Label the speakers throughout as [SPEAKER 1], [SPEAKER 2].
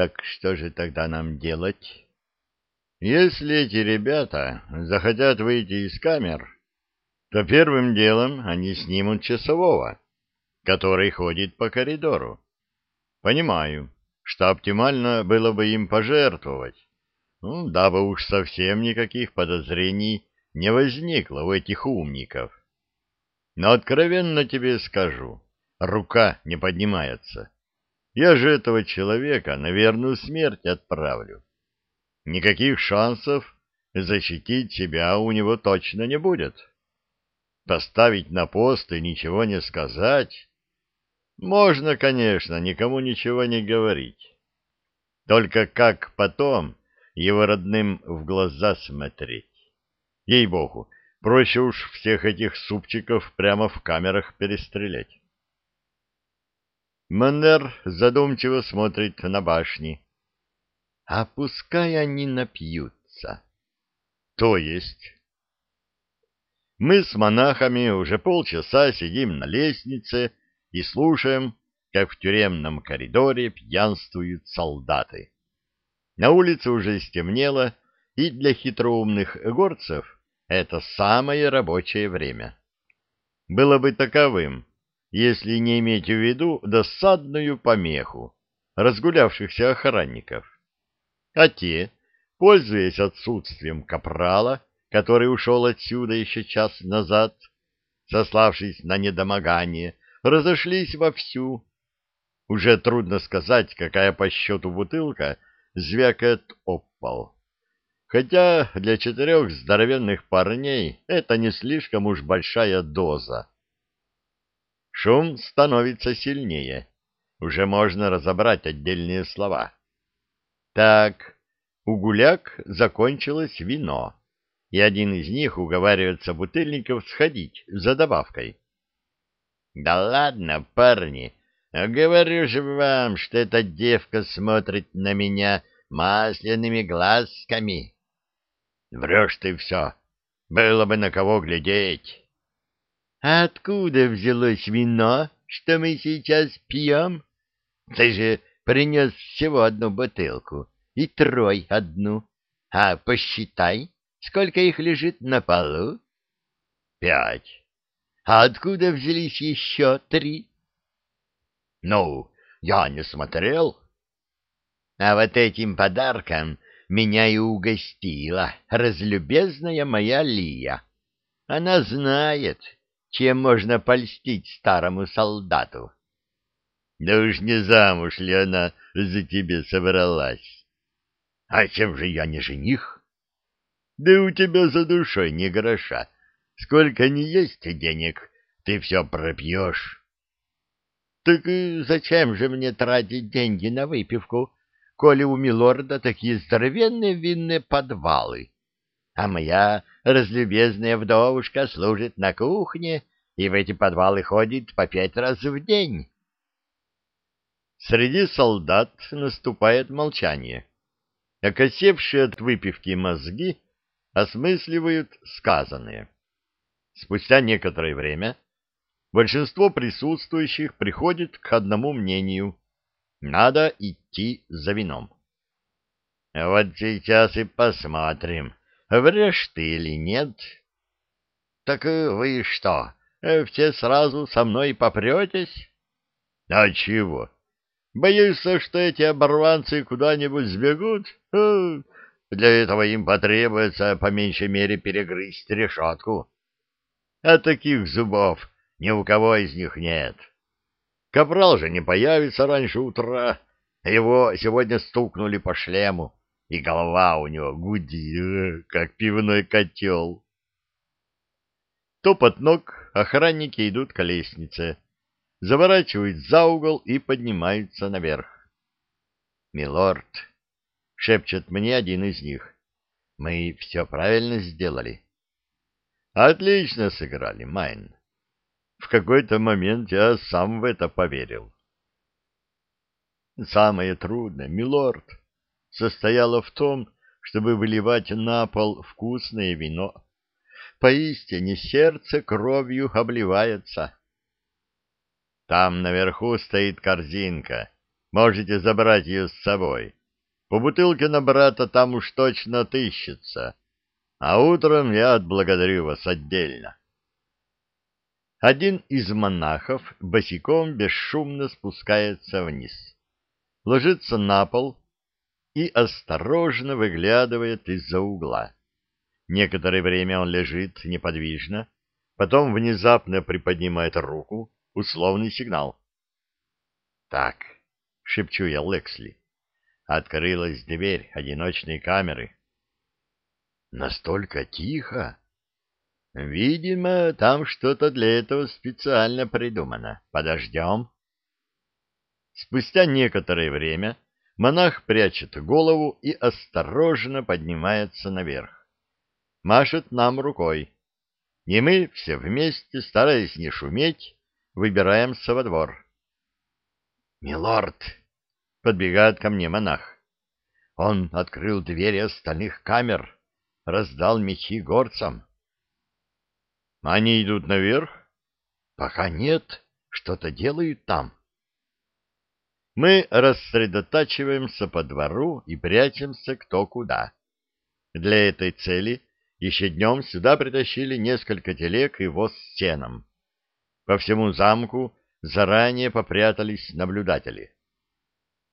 [SPEAKER 1] Так что же тогда нам делать? Если эти ребята захотят выйти из камер, то первым делом они снимут часового, который ходит по коридору. Понимаю, что оптимально было бы им пожертвовать, ну, дабы уж совсем никаких подозрений не возникло у этих умников. Но откровенно тебе скажу, рука не поднимается. Я же этого человека на верную смерть отправлю. Никаких шансов защитить себя у него точно не будет. Поставить на пост и ничего не сказать... Можно, конечно, никому ничего не говорить. Только как потом его родным в глаза смотреть? Ей-богу, проще уж всех этих супчиков прямо в камерах перестрелять. Маннер задумчиво смотрит на башни. А пускай они напьются. То есть... Мы с монахами уже полчаса сидим на лестнице и слушаем, как в тюремном коридоре пьянствуют солдаты. На улице уже стемнело, и для хитроумных горцев это самое рабочее время. Было бы таковым, если не иметь в виду досадную помеху разгулявшихся охранников. А те, пользуясь отсутствием капрала, который ушел отсюда еще час назад, сославшись на недомогание, разошлись вовсю. Уже трудно сказать, какая по счету бутылка звякает об пол. Хотя для четырех здоровенных парней это не слишком уж большая доза. Шум становится сильнее. Уже можно разобрать отдельные слова. Так, у гуляк закончилось вино, и один из них уговаривает собутыльников сходить за добавкой. — Да ладно, парни, говорю же вам, что эта девка смотрит на меня масляными глазками. — Врешь ты все. Было бы на кого глядеть. А откуда взялось вино, что мы сейчас пьем? Ты же принес всего одну бутылку, и трой одну. А посчитай, сколько их лежит на полу? Пять. А откуда взялись еще три? Ну, я не смотрел. А вот этим подарком меня и угостила разлюбезная моя Лия. Она знает, чем можно польстить старому солдату. Да уж не замуж ли она за тебе собралась? А чем же я не жених? Да у тебя за душой ни гроша. Сколько не есть денег, ты все пропьешь. Так зачем же мне тратить деньги на выпивку, коли у милорда такие здоровенные винные подвалы? а моя разлюбезная вдовушка служит на кухне и в эти подвалы ходит по пять раз в день. Среди солдат наступает молчание. Окосевшие от выпивки мозги осмысливают сказанное. Спустя некоторое время большинство присутствующих приходит к одному мнению — надо идти за вином. Вот сейчас и посмотрим, Врешь ты или нет? Так вы что, все сразу со мной попретесь? А чего? Боюсь, что эти оборванцы куда-нибудь сбегут? Для этого им потребуется по меньшей мере перегрызть решетку. А таких зубов ни у кого из них нет. Капрал же не появится раньше утра. Его сегодня стукнули по шлему и голова у него гудит, как пивной котел. Топот ног, охранники идут к лестнице, заворачивают за угол и поднимаются наверх. «Милорд», — шепчет мне один из них, — «мы все правильно сделали». «Отлично сыграли, Майн. В какой-то момент я сам в это поверил». «Самое трудное, милорд», состояла в том, чтобы выливать на пол вкусное вино. Поистине сердце кровью обливается. Там наверху стоит корзинка. Можете забрать ее с собой. По бутылке на брата там уж точно отыщется. А утром я отблагодарю вас отдельно. Один из монахов босиком бесшумно спускается вниз, ложится на пол и осторожно выглядывает из-за угла. Некоторое время он лежит неподвижно, потом внезапно приподнимает руку, условный сигнал. «Так», — шепчу я Лексли, — открылась дверь одиночной камеры. «Настолько тихо!» Видимо, там что-то для этого специально придумано. Подождем. Спустя некоторое время монах прячет голову и осторожно поднимается наверх. Машет нам рукой. И мы все вместе, стараясь не шуметь, выбираемся во двор. «Милорд!» — подбегает ко мне монах. Он открыл двери остальных камер, раздал мечи горцам. Они идут наверх? Пока нет. Что-то делают там. Мы рассредотачиваемся по двору и прячемся кто куда. Для этой цели еще днем сюда притащили несколько телег и воз с сеном. По всему замку заранее попрятались наблюдатели.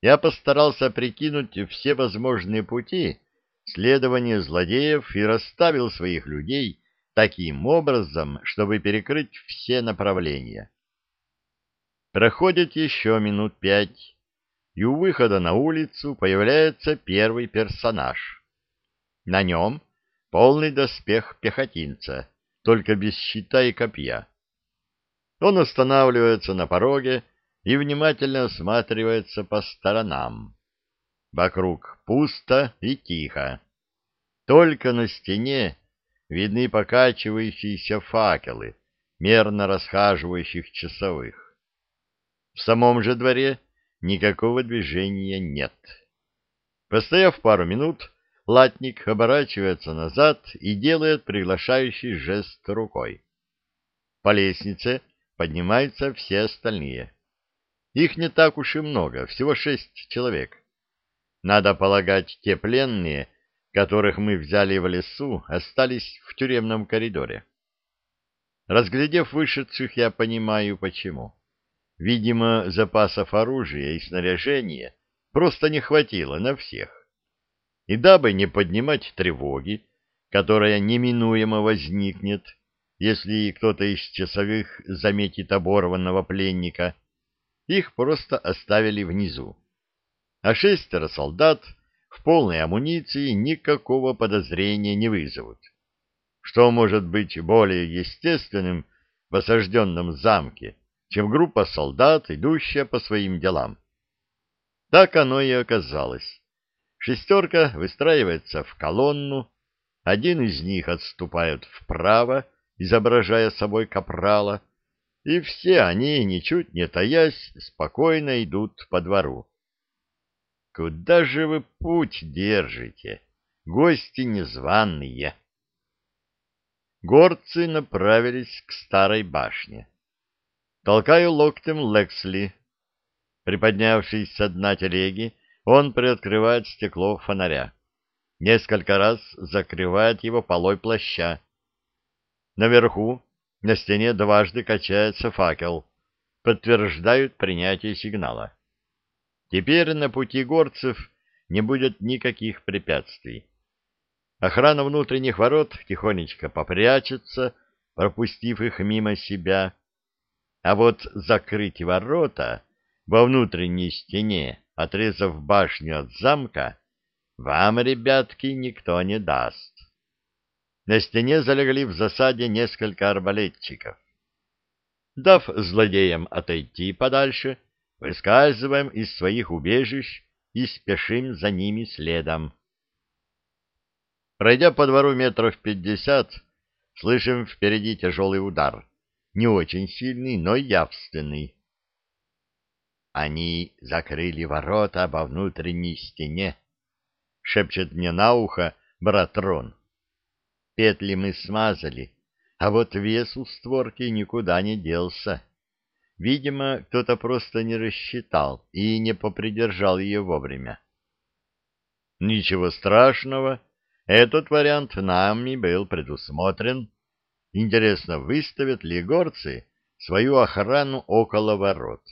[SPEAKER 1] Я постарался прикинуть все возможные пути следования злодеев и расставил своих людей таким образом, чтобы перекрыть все направления. Проходит еще минут пять, и у выхода на улицу появляется первый персонаж. На нем полный доспех пехотинца, только без щита и копья. Он останавливается на пороге и внимательно осматривается по сторонам. Вокруг пусто и тихо. Только на стене видны покачивающиеся факелы, мерно расхаживающих часовых. В самом же дворе никакого движения нет. Постояв пару минут, латник оборачивается назад и делает приглашающий жест рукой. По лестнице поднимаются все остальные. Их не так уж и много, всего шесть человек. Надо полагать, те пленные, которых мы взяли в лесу, остались в тюремном коридоре. Разглядев вышедших, я понимаю, почему. Видимо, запасов оружия и снаряжения просто не хватило на всех. И дабы не поднимать тревоги, которая неминуемо возникнет, если кто-то из часовых заметит оборванного пленника, их просто оставили внизу. А шестеро солдат в полной амуниции никакого подозрения не вызовут. Что может быть более естественным в осажденном замке, чем группа солдат, идущая по своим делам? Так оно и оказалось. Шестерка выстраивается в колонну, один из них отступает вправо, изображая собой капрала, и все они, ничуть не таясь, спокойно идут по двору. Куда же вы путь держите, гости незваные? Горцы направились к старой башне. Толкаю локтем Лексли. Приподнявшись с дна телеги, он приоткрывает стекло фонаря. Несколько раз закрывает его полой плаща. Наверху на стене дважды качается факел. Подтверждают принятие сигнала. Теперь на пути горцев не будет никаких препятствий. Охрана внутренних ворот тихонечко попрячется, пропустив их мимо себя. А вот закрыть ворота во внутренней стене, отрезав башню от замка, вам, ребятки, никто не даст. На стене залегли в засаде несколько арбалетчиков. Дав злодеям отойти подальше, выскальзываем из своих убежищ и спешим за ними следом. Пройдя по двору метров пятьдесят, слышим впереди тяжелый удар, не очень сильный, но явственный. Они закрыли ворота во внутренней стене, — шепчет мне на ухо брат Рон. Петли мы смазали, а вот вес у створки никуда не делся. Видимо, кто-то просто не рассчитал и не попридержал ее вовремя. Ничего страшного, этот вариант нами был предусмотрен. Интересно, выставят ли горцы свою охрану около ворот?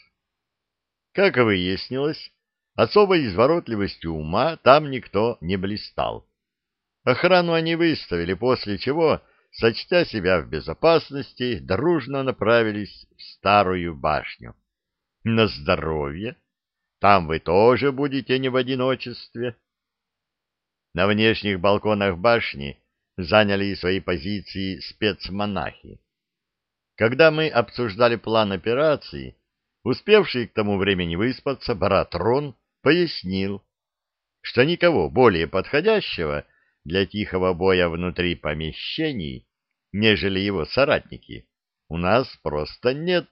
[SPEAKER 1] Как выяснилось, особой изворотливостью ума там никто не блистал. Охрану они выставили, после чего, сочтя себя в безопасности, дружно направились в старую башню. На здоровье! Там вы тоже будете не в одиночестве. На внешних балконах башни заняли свои позиции спецмонахи. Когда мы обсуждали план операции, успевший к тому времени выспаться, брат Рон пояснил, что никого более подходящего для тихого боя внутри помещений, нежели его соратники, у нас просто нет.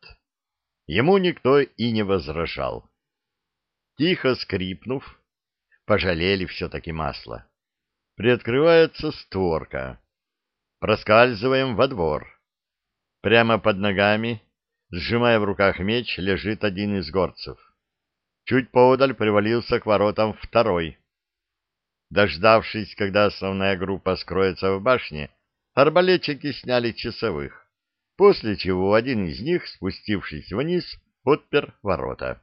[SPEAKER 1] Ему никто и не возражал. Тихо скрипнув, пожалели все-таки масло. Приоткрывается створка. Проскальзываем во двор. Прямо под ногами, сжимая в руках меч, лежит один из горцев. Чуть поодаль привалился к воротам второй. Дождавшись, когда основная группа скроется в башне, арбалетчики сняли часовых, после чего один из них, спустившись вниз, отпер ворота.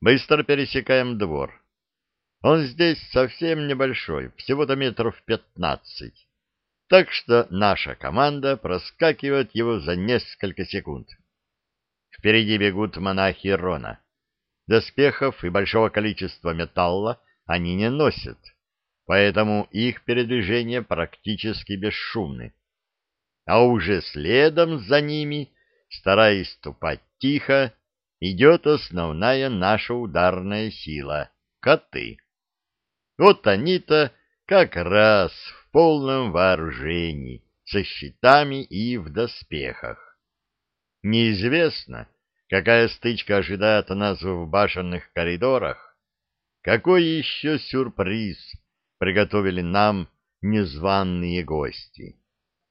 [SPEAKER 1] Быстро пересекаем двор. Он здесь совсем небольшой, всего-то метров пятнадцать. Так что наша команда проскакивает его за несколько секунд. Впереди бегут монахи Рона. Доспехов и большого количества металла они не носят, поэтому их передвижения практически бесшумны. А уже следом за ними, стараясь ступать тихо, идет основная наша ударная сила — коты. Вот они-то как раз в полном вооружении, со щитами и в доспехах. Неизвестно, какая стычка ожидает нас в башенных коридорах, какой еще сюрприз приготовили нам незваные гости.